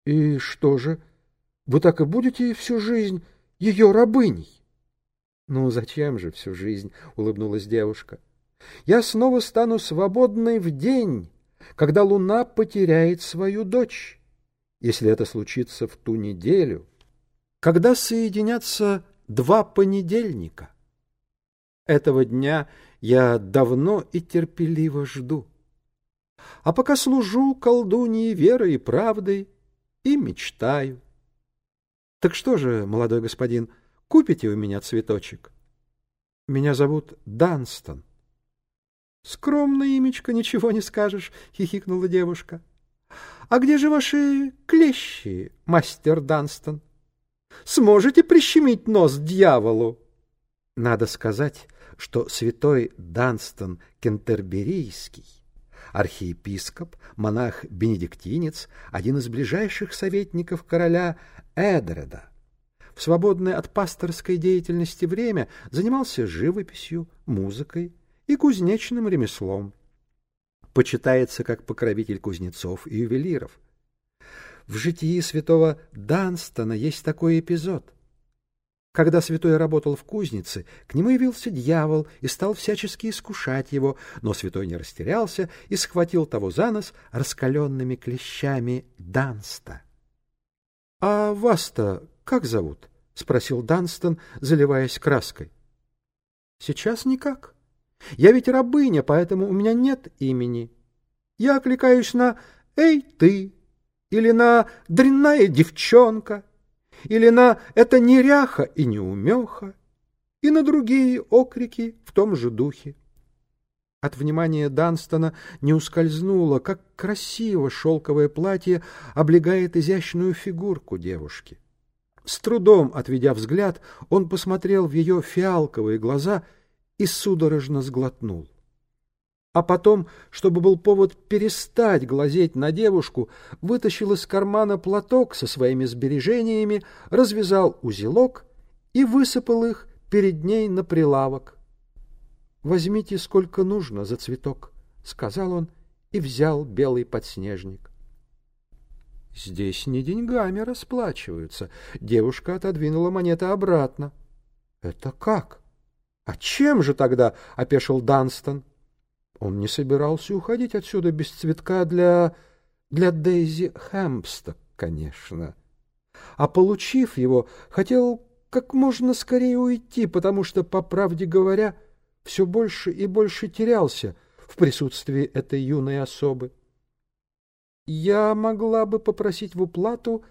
— И что же, вы так и будете всю жизнь ее рабыней? — Ну, зачем же всю жизнь? — улыбнулась девушка. — Я снова стану свободной в день, когда луна потеряет свою дочь, если это случится в ту неделю, когда соединятся два понедельника. Этого дня я давно и терпеливо жду. А пока служу колдуньи верой и правдой и мечтаю. Так что же, молодой господин, купите у меня цветочек? Меня зовут Данстон. Скромное имечко, ничего не скажешь, хихикнула девушка. А где же ваши клещи, мастер Данстон? Сможете прищемить нос дьяволу? Надо сказать, что святой Данстон Кентерберийский, архиепископ, монах-бенедиктинец, один из ближайших советников короля Эдреда, в свободное от пасторской деятельности время занимался живописью, музыкой и кузнечным ремеслом. Почитается как покровитель кузнецов и ювелиров. В житии святого Данстона есть такой эпизод. Когда святой работал в кузнице, к нему явился дьявол и стал всячески искушать его, но святой не растерялся и схватил того за нос раскаленными клещами Данста. — А вас-то как зовут? — спросил Данстон, заливаясь краской. — Сейчас никак. Я ведь рабыня, поэтому у меня нет имени. Я окликаюсь на «Эй, ты!» или на «Дрянная девчонка!» Или на «Это неряха и неумеха!» и на другие окрики в том же духе. От внимания Данстона не ускользнуло, как красиво шелковое платье облегает изящную фигурку девушки. С трудом отведя взгляд, он посмотрел в ее фиалковые глаза и судорожно сглотнул. А потом, чтобы был повод перестать глазеть на девушку, вытащил из кармана платок со своими сбережениями, развязал узелок и высыпал их перед ней на прилавок. «Возьмите сколько нужно за цветок», — сказал он и взял белый подснежник. «Здесь не деньгами расплачиваются». Девушка отодвинула монеты обратно. «Это как? А чем же тогда?» — опешил Данстон. Он не собирался уходить отсюда без цветка для... для Дейзи Хэмпста, конечно. А получив его, хотел как можно скорее уйти, потому что, по правде говоря, все больше и больше терялся в присутствии этой юной особы. «Я могла бы попросить в уплату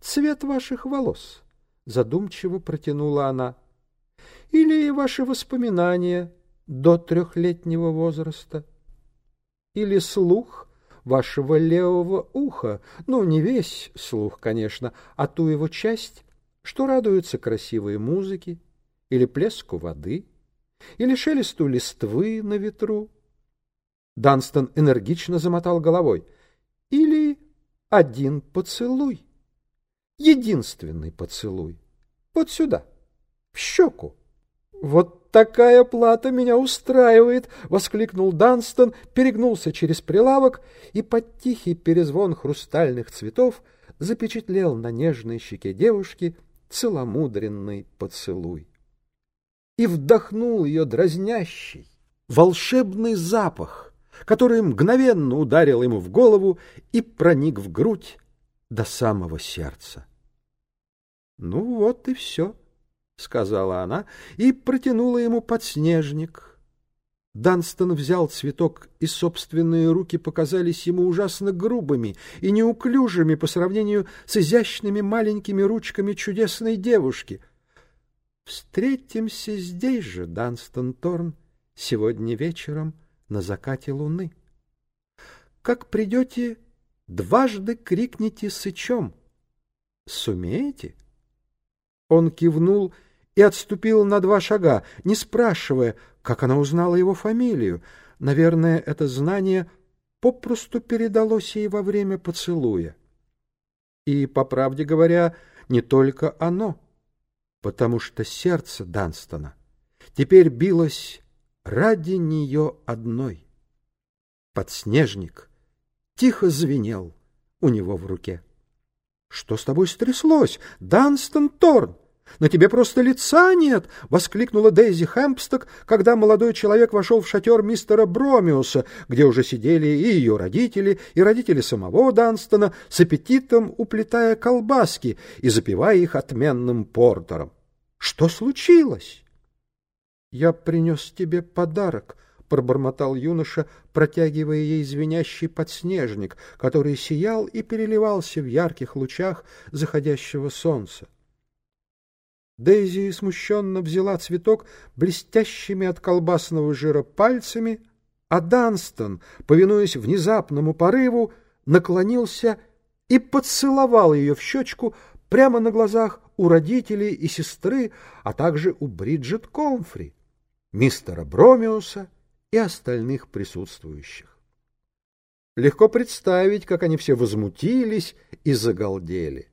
цвет ваших волос», — задумчиво протянула она. «Или ваши воспоминания до трехлетнего возраста. Или слух вашего левого уха, ну, не весь слух, конечно, а ту его часть, что радуется красивой музыке, или плеску воды, или шелесту листвы на ветру. Данстон энергично замотал головой. Или один поцелуй. Единственный поцелуй. Вот сюда, в щеку. Вот такая плата меня устраивает! — воскликнул Данстон, перегнулся через прилавок и под тихий перезвон хрустальных цветов запечатлел на нежной щеке девушки целомудренный поцелуй. И вдохнул ее дразнящий, волшебный запах, который мгновенно ударил ему в голову и проник в грудь до самого сердца. Ну вот и все. — сказала она и протянула ему подснежник. Данстон взял цветок, и собственные руки показались ему ужасно грубыми и неуклюжими по сравнению с изящными маленькими ручками чудесной девушки. «Встретимся здесь же, Данстон Торн, сегодня вечером на закате луны. Как придете, дважды крикните сычом. Сумеете?» Он кивнул и отступил на два шага, не спрашивая, как она узнала его фамилию. Наверное, это знание попросту передалось ей во время поцелуя. И, по правде говоря, не только оно, потому что сердце Данстона теперь билось ради нее одной. Подснежник тихо звенел у него в руке. — Что с тобой стряслось, Данстон Торн? На тебе просто лица нет! — воскликнула Дейзи Хэмпсток, когда молодой человек вошел в шатер мистера Бромиуса, где уже сидели и ее родители, и родители самого Данстона, с аппетитом уплетая колбаски и запивая их отменным портером. — Что случилось? — Я принес тебе подарок, — пробормотал юноша, протягивая ей звенящий подснежник, который сиял и переливался в ярких лучах заходящего солнца. Дейзи смущенно взяла цветок блестящими от колбасного жира пальцами, а Данстон, повинуясь внезапному порыву, наклонился и поцеловал ее в щечку прямо на глазах у родителей и сестры, а также у Бриджит Комфри, мистера Бромиуса и остальных присутствующих. Легко представить, как они все возмутились и загалдели.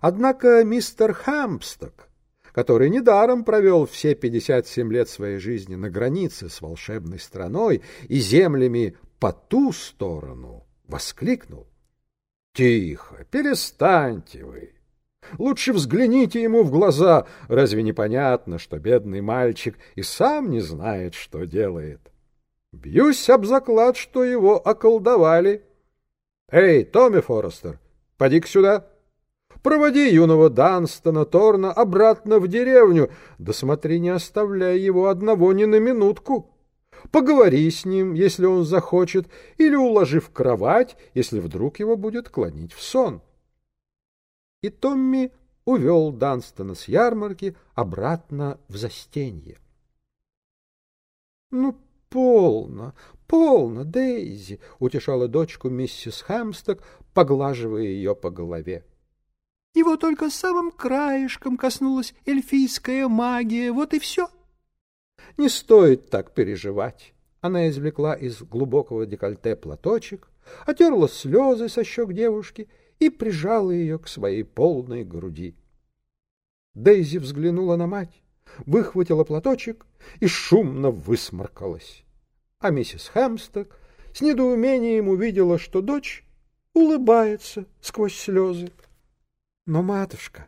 Однако мистер Хампсток, который недаром провел все 57 лет своей жизни на границе с волшебной страной и землями по ту сторону, воскликнул. — Тихо, перестаньте вы! Лучше взгляните ему в глаза. Разве непонятно, что бедный мальчик и сам не знает, что делает? Бьюсь об заклад, что его околдовали. Эй, Томми Форестер, поди-ка сюда. Проводи юного Данстона Торна обратно в деревню, да смотри, не оставляй его одного ни на минутку. Поговори с ним, если он захочет, или уложи в кровать, если вдруг его будет клонить в сон. И Томми увел Данстона с ярмарки обратно в застенье. — Ну, полно, полно, Дейзи! — утешала дочку миссис Хэмсток, поглаживая ее по голове. Его только самым краешком коснулась эльфийская магия, вот и все. Не стоит так переживать. Она извлекла из глубокого декольте платочек, отерла слезы со щек девушки и прижала ее к своей полной груди. Дейзи взглянула на мать, выхватила платочек и шумно высморкалась. А миссис Хэмсток с недоумением увидела, что дочь улыбается сквозь слезы. Но, матушка,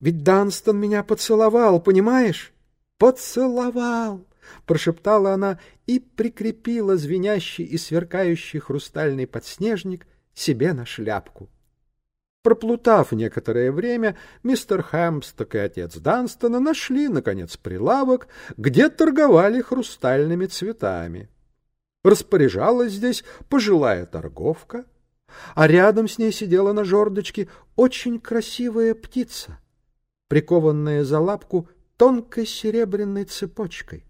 ведь Данстон меня поцеловал, понимаешь? Поцеловал! Прошептала она и прикрепила звенящий и сверкающий хрустальный подснежник себе на шляпку. Проплутав некоторое время, мистер Хэмсток и отец Данстона нашли, наконец, прилавок, где торговали хрустальными цветами. Распоряжалась здесь пожилая торговка — а рядом с ней сидела на жердочке очень красивая птица, прикованная за лапку тонкой серебряной цепочкой.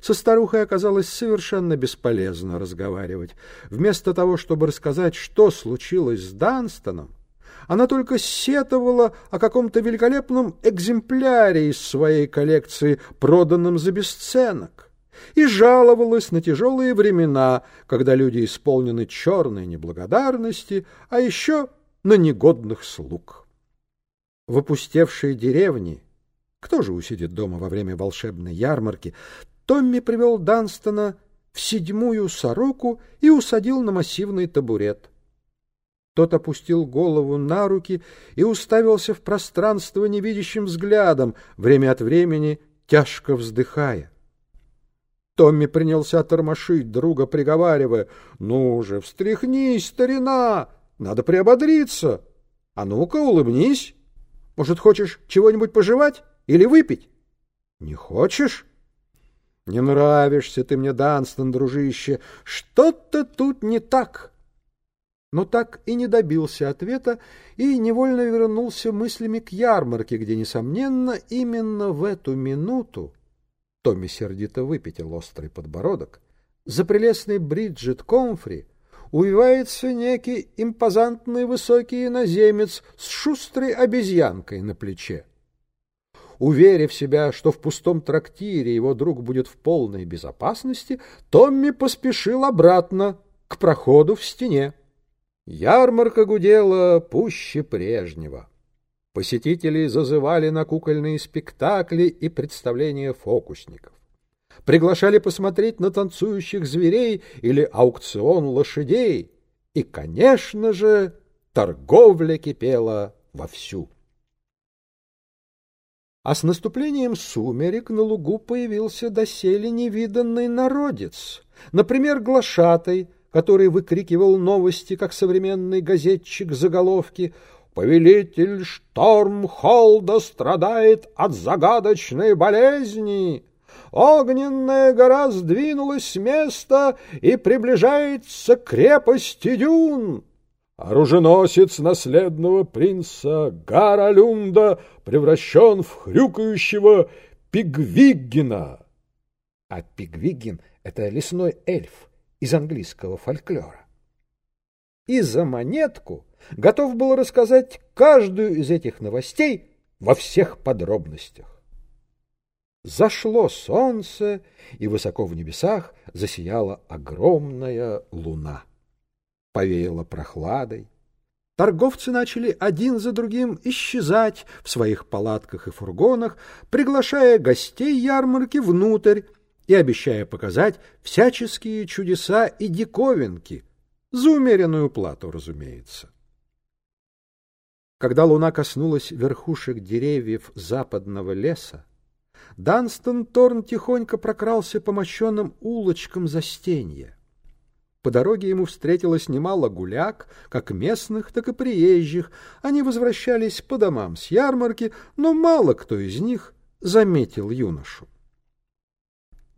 Со старухой оказалось совершенно бесполезно разговаривать. Вместо того, чтобы рассказать, что случилось с Данстоном, она только сетовала о каком-то великолепном экземпляре из своей коллекции, проданном за бесценок и жаловалась на тяжелые времена, когда люди исполнены черной неблагодарности, а еще на негодных слуг. В опустевшей деревне, кто же усидит дома во время волшебной ярмарки, Томми привел Данстона в седьмую сороку и усадил на массивный табурет. Тот опустил голову на руки и уставился в пространство невидящим взглядом, время от времени тяжко вздыхая. Томми принялся тормошить друга, приговаривая, «Ну же, встряхнись, старина! Надо приободриться! А ну-ка, улыбнись! Может, хочешь чего-нибудь пожевать или выпить? Не хочешь? Не нравишься ты мне, Данстон, дружище, что-то тут не так!» но так и не добился ответа и невольно вернулся мыслями к ярмарке, где, несомненно, именно в эту минуту Томми сердито выпятил острый подбородок. За прелестной Бриджит Комфри увивается некий импозантный высокий иноземец с шустрой обезьянкой на плече. Уверив себя, что в пустом трактире его друг будет в полной безопасности, Томми поспешил обратно к проходу в стене. Ярмарка гудела пуще прежнего. Посетители зазывали на кукольные спектакли и представления фокусников. Приглашали посмотреть на танцующих зверей или аукцион лошадей. И, конечно же, торговля кипела вовсю. А с наступлением сумерек на лугу появился доселе невиданный народец, например, глашатай, который выкрикивал новости, как современный газетчик заголовки «Повелитель Штормхолда страдает от загадочной болезни!» Огненная гора сдвинулась с места и приближается к крепости Дюн. Оруженосец наследного принца Гаралюнда превращен в хрюкающего Пигвиггина. А Пигвиггин — это лесной эльф из английского фольклора. И за монетку готов был рассказать каждую из этих новостей во всех подробностях. Зашло солнце, и высоко в небесах засияла огромная луна повеяло прохладой. Торговцы начали один за другим исчезать в своих палатках и фургонах, приглашая гостей ярмарки внутрь и обещая показать всяческие чудеса и диковинки, за умеренную плату, разумеется. Когда луна коснулась верхушек деревьев западного леса, Данстон Торн тихонько прокрался по мощенным улочкам застенья. По дороге ему встретилось немало гуляк, как местных, так и приезжих. Они возвращались по домам с ярмарки, но мало кто из них заметил юношу.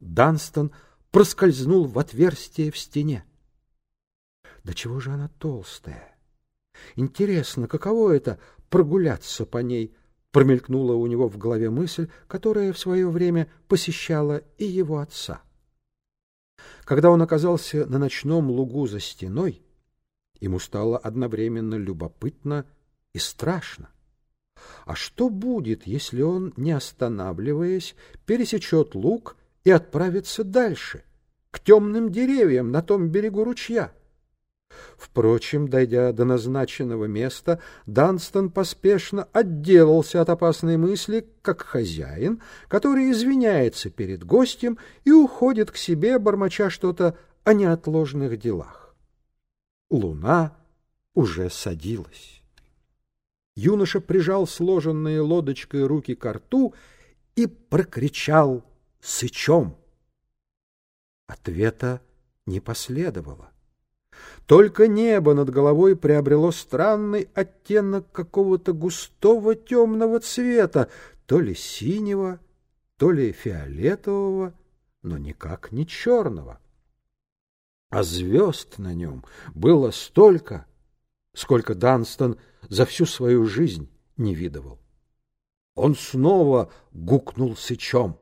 Данстон проскользнул в отверстие в стене. Да чего же она толстая? Интересно, каково это прогуляться по ней? Промелькнула у него в голове мысль, которая в свое время посещала и его отца. Когда он оказался на ночном лугу за стеной, ему стало одновременно любопытно и страшно. А что будет, если он, не останавливаясь, пересечет луг и отправится дальше, к темным деревьям на том берегу ручья? Впрочем, дойдя до назначенного места, Данстон поспешно отделался от опасной мысли, как хозяин, который извиняется перед гостем и уходит к себе, бормоча что-то о неотложных делах. Луна уже садилась. Юноша прижал сложенные лодочкой руки к рту и прокричал «Сычом!». Ответа не последовало. Только небо над головой приобрело странный оттенок какого-то густого темного цвета, то ли синего, то ли фиолетового, но никак не черного. А звезд на нем было столько, сколько Данстон за всю свою жизнь не видывал. Он снова гукнул сычом.